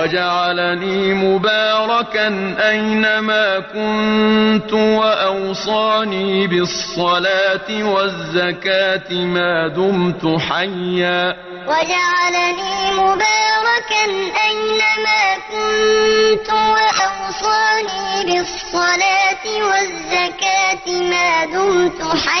وجعلني مباركا أينما كنت وأوصاني بالصلاة والزكاة ما دمت حيا. وجعلني مباركا أينما كنت وأوصاني بالصلاة والزكاة ما دمت حيا.